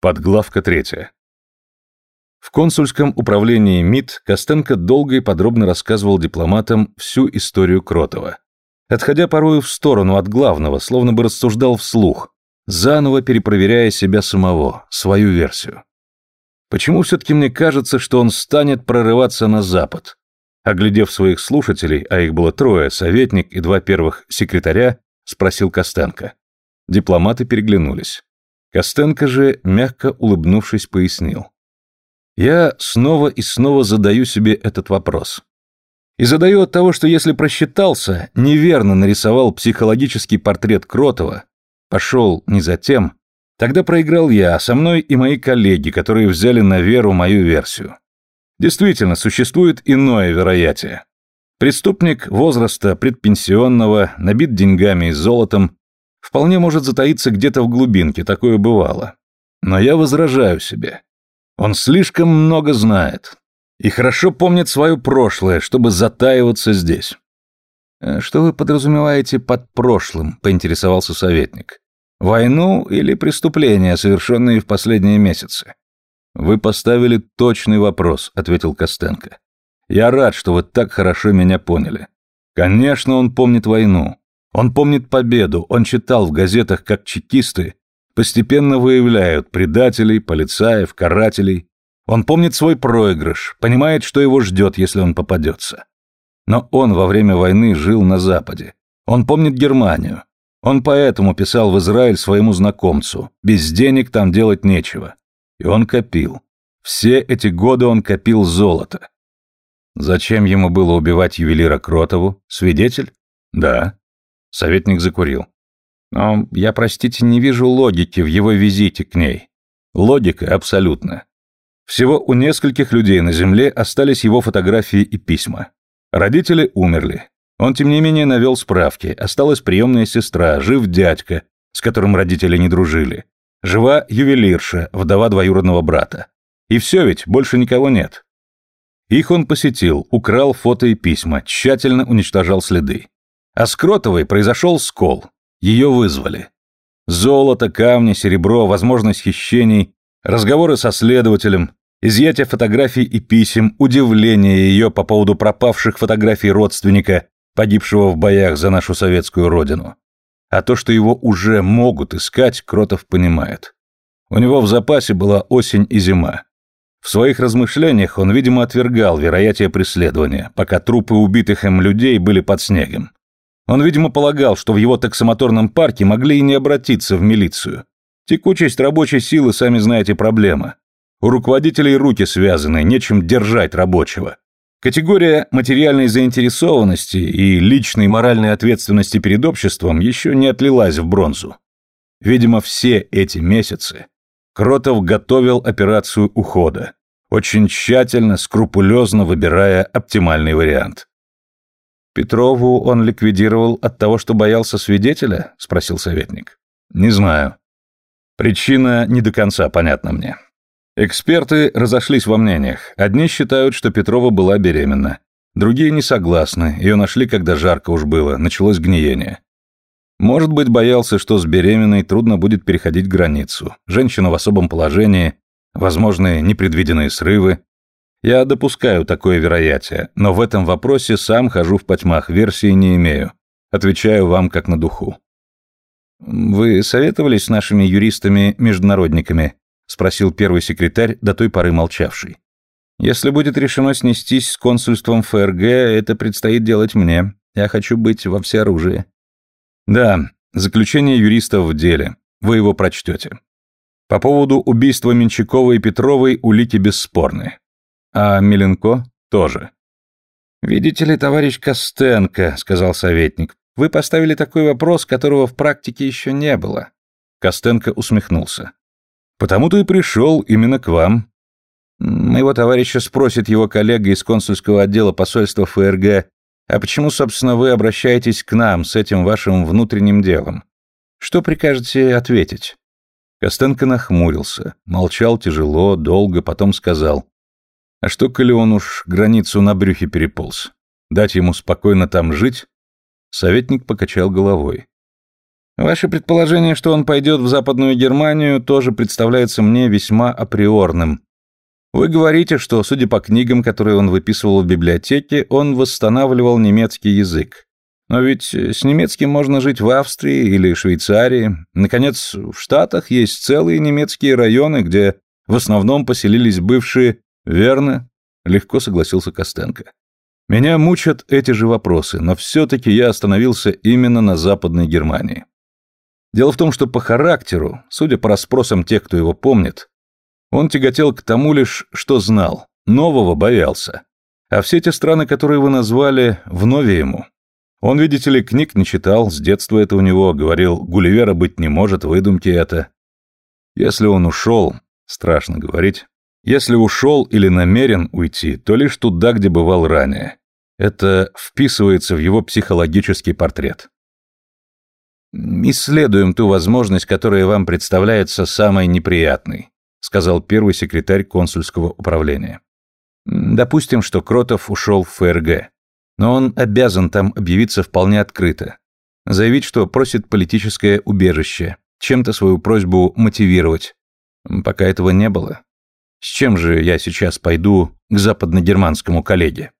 Подглавка третья. В консульском управлении МИД Костенко долго и подробно рассказывал дипломатам всю историю Кротова. Отходя порою в сторону от главного, словно бы рассуждал вслух, заново перепроверяя себя самого, свою версию. Почему все-таки мне кажется, что он станет прорываться на запад? Оглядев своих слушателей, а их было трое, советник и два первых секретаря, спросил Костенко. Дипломаты переглянулись. Костенко же, мягко улыбнувшись, пояснил. Я снова и снова задаю себе этот вопрос. И задаю от того, что если просчитался, неверно нарисовал психологический портрет Кротова, пошел не за тем, тогда проиграл я, а со мной и мои коллеги, которые взяли на веру мою версию. Действительно, существует иное вероятие. Преступник возраста предпенсионного, набит деньгами и золотом, вполне может затаиться где-то в глубинке, такое бывало. Но я возражаю себе. Он слишком много знает и хорошо помнит свое прошлое, чтобы затаиваться здесь. «Э, «Что вы подразумеваете под прошлым?» – поинтересовался советник. «Войну или преступления, совершенные в последние месяцы?» «Вы поставили точный вопрос», – ответил Костенко. «Я рад, что вы так хорошо меня поняли. Конечно, он помнит войну. Он помнит победу, он читал в газетах, как чекисты постепенно выявляют предателей, полицаев, карателей. Он помнит свой проигрыш, понимает, что его ждет, если он попадется. Но он во время войны жил на Западе. Он помнит Германию. Он поэтому писал в Израиль своему знакомцу, без денег там делать нечего. И он копил. Все эти годы он копил золото. Зачем ему было убивать ювелира Кротову? Свидетель? Да. Советник закурил. Но я, простите, не вижу логики в его визите к ней. Логика абсолютно. Всего у нескольких людей на Земле остались его фотографии и письма. Родители умерли. Он, тем не менее, навел справки. Осталась приемная сестра, жив дядька, с которым родители не дружили. Жива ювелирша, вдова двоюродного брата. И все ведь, больше никого нет. Их он посетил, украл фото и письма, тщательно уничтожал следы. А с Кротовой произошел скол. Ее вызвали. Золото, камни, серебро, возможность хищений, разговоры со следователем, изъятие фотографий и писем, удивление ее по поводу пропавших фотографий родственника, погибшего в боях за нашу советскую родину. А то, что его уже могут искать, Кротов понимает. У него в запасе была осень и зима. В своих размышлениях он, видимо, отвергал вероятие преследования, пока трупы убитых им людей были под снегом. Он, видимо, полагал, что в его таксомоторном парке могли и не обратиться в милицию. Текучесть рабочей силы, сами знаете, проблема. У руководителей руки связаны, нечем держать рабочего. Категория материальной заинтересованности и личной моральной ответственности перед обществом еще не отлилась в бронзу. Видимо, все эти месяцы Кротов готовил операцию ухода, очень тщательно, скрупулезно выбирая оптимальный вариант. Петрову он ликвидировал от того, что боялся свидетеля? спросил советник. Не знаю. Причина не до конца понятна мне. Эксперты разошлись во мнениях. Одни считают, что Петрова была беременна. Другие не согласны. Ее нашли, когда жарко уж было, началось гниение. Может быть, боялся, что с беременной трудно будет переходить границу. Женщина в особом положении, возможны непредвиденные срывы. Я допускаю такое вероятие, но в этом вопросе сам хожу в потьмах, версии не имею. Отвечаю вам как на духу. Вы советовались с нашими юристами-международниками? спросил первый секретарь, до той поры молчавший. Если будет решено снестись с консульством ФРГ, это предстоит делать мне. Я хочу быть во всеоружии. Да, заключение юристов в деле. Вы его прочтете. По поводу убийства Менчакова и Петровой улики бесспорны. А Миленко тоже. «Видите ли, товарищ Костенко», — сказал советник, — «вы поставили такой вопрос, которого в практике еще не было». Костенко усмехнулся. «Потому-то и пришел именно к вам». Моего товарища спросит его коллега из консульского отдела посольства ФРГ, а почему, собственно, вы обращаетесь к нам с этим вашим внутренним делом? Что прикажете ответить?» Костенко нахмурился, молчал тяжело, долго, потом сказал. А что, коли он уж границу на брюхе переполз? Дать ему спокойно там жить? Советник покачал головой. Ваше предположение, что он пойдет в Западную Германию, тоже представляется мне весьма априорным. Вы говорите, что, судя по книгам, которые он выписывал в библиотеке, он восстанавливал немецкий язык. Но ведь с немецким можно жить в Австрии или Швейцарии. Наконец, в Штатах есть целые немецкие районы, где в основном поселились бывшие... Верно? Легко согласился Костенко. Меня мучат эти же вопросы, но все-таки я остановился именно на Западной Германии. Дело в том, что по характеру, судя по расспросам тех, кто его помнит, он тяготел к тому лишь, что знал, нового боялся. А все те страны, которые вы назвали, вновь ему. Он, видите ли, книг не читал, с детства это у него, говорил, Гулливера быть не может, выдумки это. Если он ушел, страшно говорить, если ушел или намерен уйти, то лишь туда, где бывал ранее. Это вписывается в его психологический портрет. «Исследуем ту возможность, которая вам представляется самой неприятной», сказал первый секретарь консульского управления. «Допустим, что Кротов ушел в ФРГ, но он обязан там объявиться вполне открыто, заявить, что просит политическое убежище, чем-то свою просьбу мотивировать. Пока этого не было. С чем же я сейчас пойду к западногерманскому коллеге?»